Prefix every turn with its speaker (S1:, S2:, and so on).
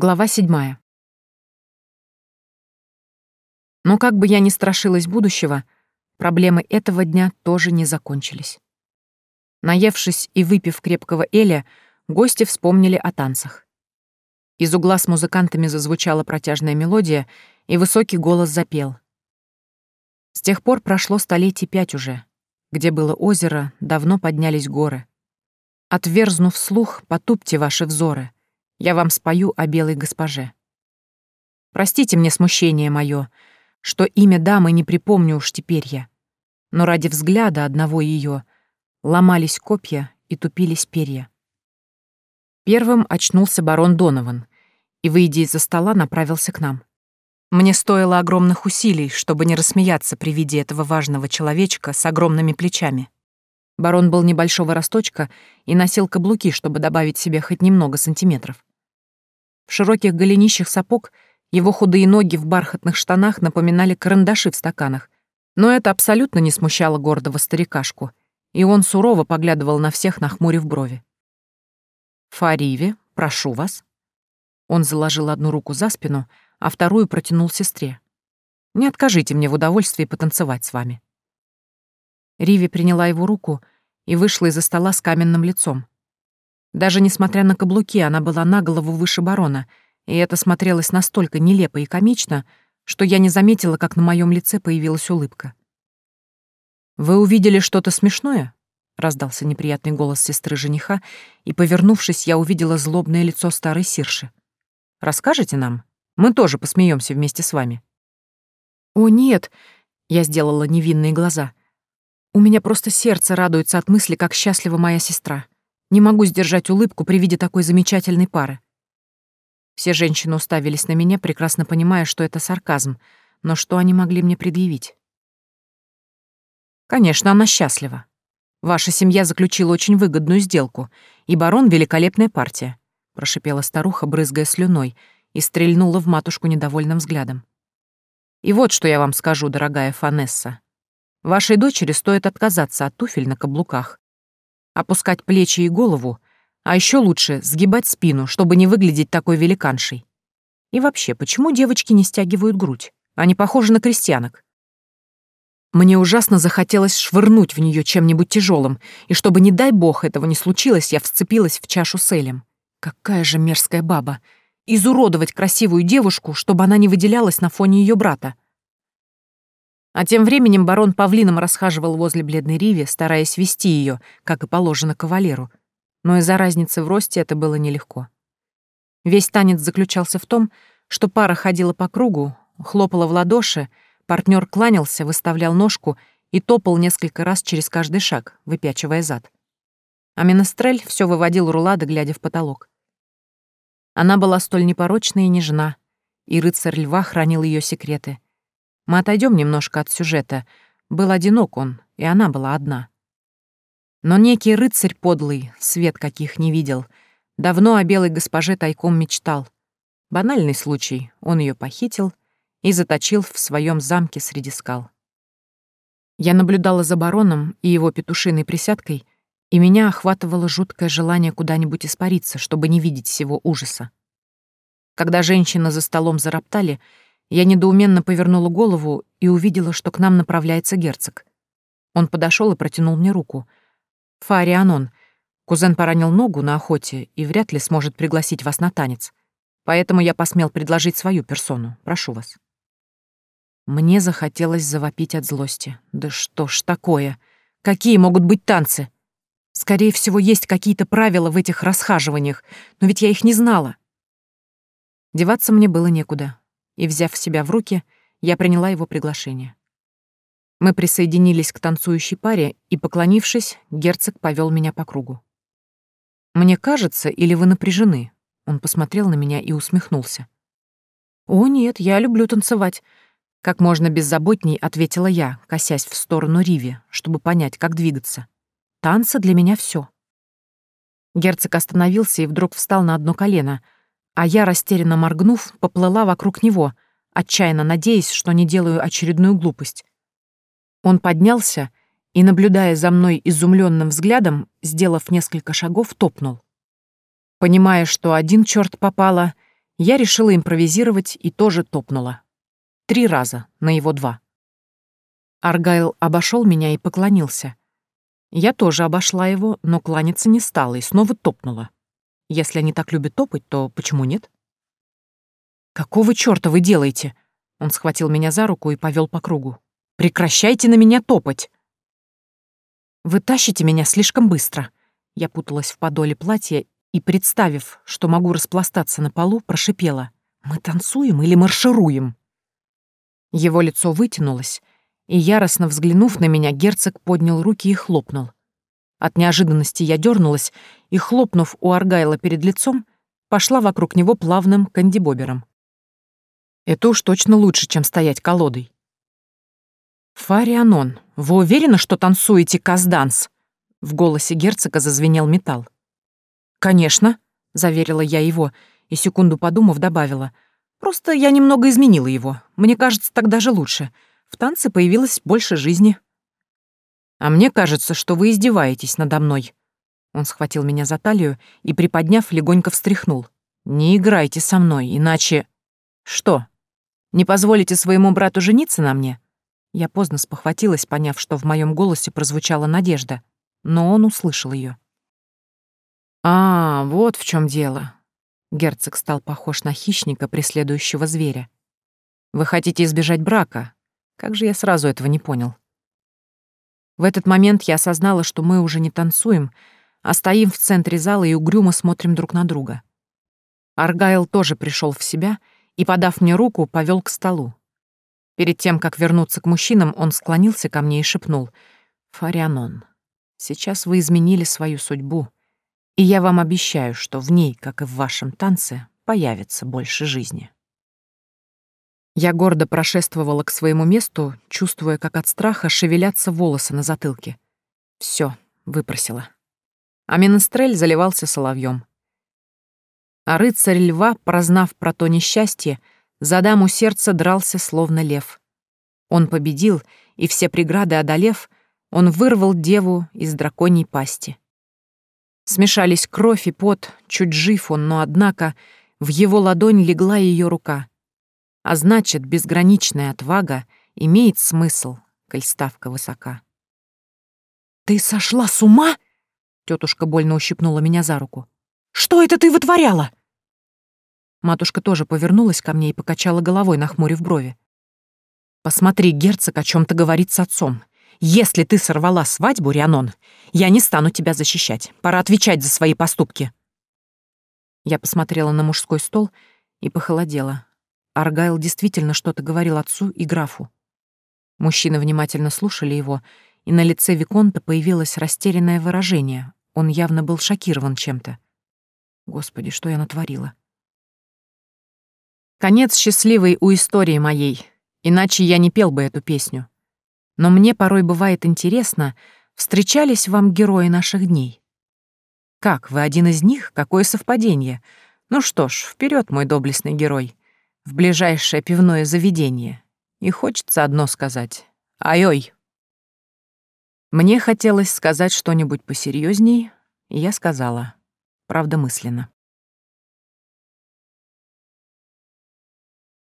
S1: Глава седьмая. Но как бы я ни страшилась будущего, проблемы этого дня тоже не закончились. Наевшись и выпив крепкого эля, гости вспомнили о танцах. Из угла с музыкантами зазвучала протяжная мелодия, и высокий голос запел. С тех пор прошло столетий пять уже. Где было озеро, давно поднялись горы. Отверзнув слух, потупьте ваши взоры — я вам спою о белой госпоже. Простите мне смущение мое, что имя дамы не припомню уж теперь я. Но ради взгляда одного ее ломались копья и тупились перья. Первым очнулся барон Донован и, выйдя из-за стола, направился к нам. Мне стоило огромных усилий, чтобы не рассмеяться при виде этого важного человечка с огромными плечами. Барон был небольшого росточка и носил каблуки, чтобы добавить себе хоть немного сантиметров. В широких голенищах сапог его худые ноги в бархатных штанах напоминали карандаши в стаканах, но это абсолютно не смущало гордого старикашку, и он сурово поглядывал на всех, нахмурив брови. «Фариве, прошу вас». Он заложил одну руку за спину, а вторую протянул сестре. «Не откажите мне в удовольствии потанцевать с вами». Риви приняла его руку и вышла из-за стола с каменным лицом. Даже несмотря на каблуки, она была на голову выше барона, и это смотрелось настолько нелепо и комично, что я не заметила, как на моем лице появилась улыбка. «Вы увидели что-то смешное?» — раздался неприятный голос сестры жениха, и, повернувшись, я увидела злобное лицо старой Сирши. «Расскажете нам? Мы тоже посмеемся вместе с вами». «О, нет!» — я сделала невинные глаза. «У меня просто сердце радуется от мысли, как счастлива моя сестра». Не могу сдержать улыбку при виде такой замечательной пары. Все женщины уставились на меня, прекрасно понимая, что это сарказм, но что они могли мне предъявить? Конечно, она счастлива. Ваша семья заключила очень выгодную сделку, и барон — великолепная партия, — прошипела старуха, брызгая слюной, и стрельнула в матушку недовольным взглядом. И вот что я вам скажу, дорогая Фанесса. Вашей дочери стоит отказаться от туфель на каблуках опускать плечи и голову, а еще лучше сгибать спину, чтобы не выглядеть такой великаншей. И вообще, почему девочки не стягивают грудь? Они похожи на крестьянок. Мне ужасно захотелось швырнуть в нее чем-нибудь тяжелым, и чтобы, не дай бог, этого не случилось, я вцепилась в чашу с Элем. Какая же мерзкая баба! Изуродовать красивую девушку, чтобы она не выделялась на фоне ее брата. А тем временем барон павлином расхаживал возле бледной Риви, стараясь вести ее, как и положено кавалеру. Но из-за разницы в росте это было нелегко. Весь танец заключался в том, что пара ходила по кругу, хлопала в ладоши, партнер кланялся, выставлял ножку и топал несколько раз через каждый шаг, выпячивая зад. А Менестрель все выводил рулады, глядя в потолок. Она была столь непорочна и нежна, и рыцарь льва хранил ее секреты — мы отойдем немножко от сюжета. Был одинок он, и она была одна. Но некий рыцарь подлый, свет каких не видел, давно о белой госпоже тайком мечтал. Банальный случай, он ее похитил и заточил в своем замке среди скал. Я наблюдала за бароном и его петушиной присядкой, и меня охватывало жуткое желание куда-нибудь испариться, чтобы не видеть всего ужаса. Когда женщины за столом зароптали, я недоуменно повернула голову и увидела, что к нам направляется герцог. Он подошел и протянул мне руку. «Фарианон, кузен поранил ногу на охоте и вряд ли сможет пригласить вас на танец. Поэтому я посмел предложить свою персону. Прошу вас». Мне захотелось завопить от злости. Да что ж такое? Какие могут быть танцы? Скорее всего, есть какие-то правила в этих расхаживаниях, но ведь я их не знала. Деваться мне было некуда и, взяв себя в руки, я приняла его приглашение. Мы присоединились к танцующей паре, и, поклонившись, герцог повел меня по кругу. «Мне кажется, или вы напряжены?» Он посмотрел на меня и усмехнулся. «О, нет, я люблю танцевать», — как можно беззаботней ответила я, косясь в сторону Риви, чтобы понять, как двигаться. «Танцы для меня все. Герцог остановился и вдруг встал на одно колено — а я, растерянно моргнув, поплыла вокруг него, отчаянно надеясь, что не делаю очередную глупость. Он поднялся и, наблюдая за мной изумленным взглядом, сделав несколько шагов, топнул. Понимая, что один черт попало, Я решила импровизировать и тоже топнула. Три раза, на его два. Аргайл обошел меня и поклонился. Я тоже обошла его, но кланяться не стала и снова топнула. Если они так любят топать, то почему нет? «Какого чёрта вы делаете?» Он схватил меня за руку и повел по кругу. «Прекращайте на меня топать!» «Вы тащите меня слишком быстро!» Я путалась в подоле платья и, представив, что могу распластаться на полу, прошипела. «Мы танцуем или маршируем?» Его лицо вытянулось, и, яростно взглянув на меня, герцог поднял руки и хлопнул. От неожиданности я дернулась и, хлопнув у Аргайла перед лицом, пошла вокруг него плавным кандибобером. Это уж точно лучше, чем стоять колодой. «Фарианон, вы уверены, что танцуете казданс?» В голосе герцога зазвенел металл. «Конечно», — заверила я его, и секунду подумав, добавила. «Просто я немного изменила его. Мне кажется, так даже лучше. В танце появилось больше жизни». «А мне кажется, что вы издеваетесь надо мной». Он схватил меня за талию и, приподняв, легонько встряхнул. «Не играйте со мной, иначе...» «Что?» Не позволите своему брату жениться на мне?» Я поздно спохватилась, поняв, что в моем голосе прозвучала надежда, но он услышал ее. «А, вот в чем дело». Герцог стал похож на хищника, преследующего зверя. «Вы хотите избежать брака? Как же я сразу этого не понял?» В этот момент я осознала, что мы уже не танцуем, а стоим в центре зала и угрюмо смотрим друг на друга. Аргайл тоже пришел в себя — и, подав мне руку, повел к столу. Перед тем, как вернуться к мужчинам, он склонился ко мне и шепнул. «Фарианон, сейчас вы изменили свою судьбу, и я вам обещаю, что в ней, как и в вашем танце, появится больше жизни». Я гордо прошествовала к своему месту, чувствуя, как от страха шевелятся волосы на затылке. Все, выпросила. А Менестрель заливался соловьем. А рыцарь льва, прознав про то несчастье, за даму сердца дрался словно лев. Он победил, и все преграды одолев, он вырвал деву из драконьей пасти. Смешались кровь и пот, чуть жив он, но однако в его ладонь легла ее рука. А значит, безграничная отвага имеет смысл, коль ставка высока. «Ты сошла с ума?» Тетушка больно ущипнула меня за руку. «Что это ты вытворяла?» Матушка тоже повернулась ко мне и покачала головой, нахмурив брови. «Посмотри, герцог о чем то говорит с отцом. Если ты сорвала свадьбу, Рианон, я не стану тебя защищать. Пора отвечать за свои поступки». Я посмотрела на мужской стол и похолодела. Аргайл действительно что-то говорил отцу и графу. Мужчины внимательно слушали его, и на лице Виконта появилось растерянное выражение. Он явно был шокирован чем-то. Господи, что я натворила? Конец счастливый у истории моей, иначе я не пел бы эту песню. Но мне порой бывает интересно, встречались вам герои наших дней. Как, вы один из них? Какое совпадение? Ну что ж, вперед, мой доблестный герой, в ближайшее пивное заведение. И хочется одно сказать. Ай-ой! Мне хотелось сказать что-нибудь посерьезней, и я сказала, правда мысленно.